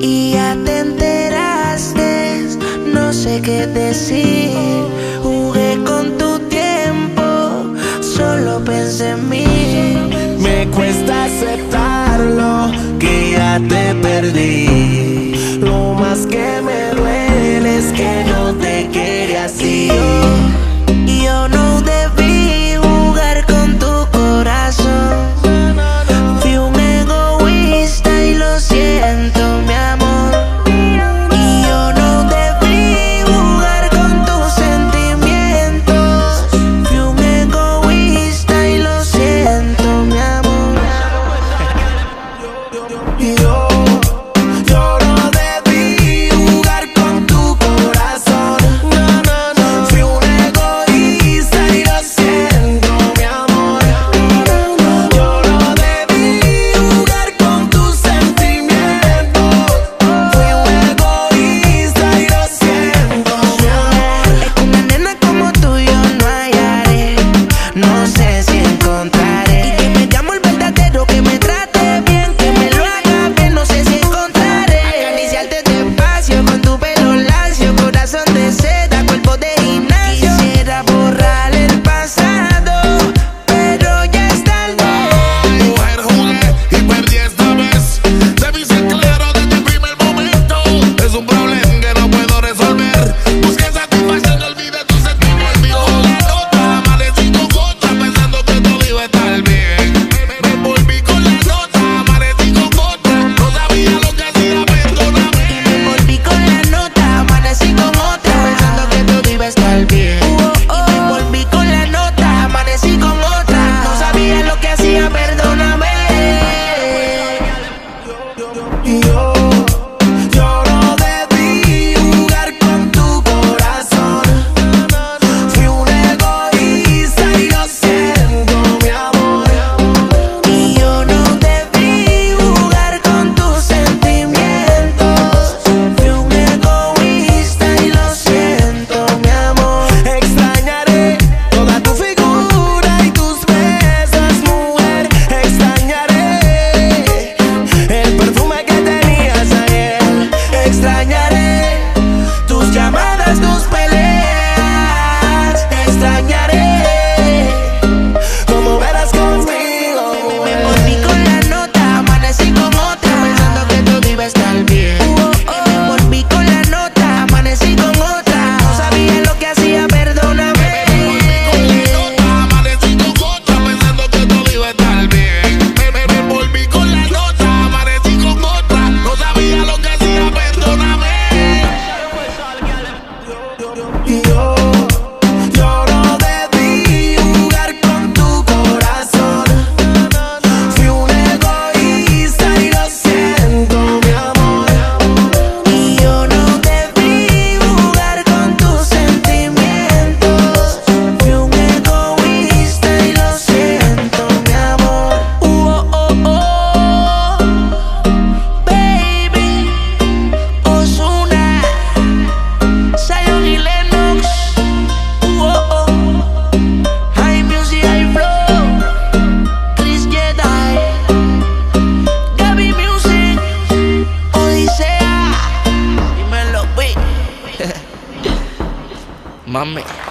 Y ya te enteraste, no sé qué decir. Jugué con tu tiempo, solo pensé en mí. Me cuesta ser. Mami.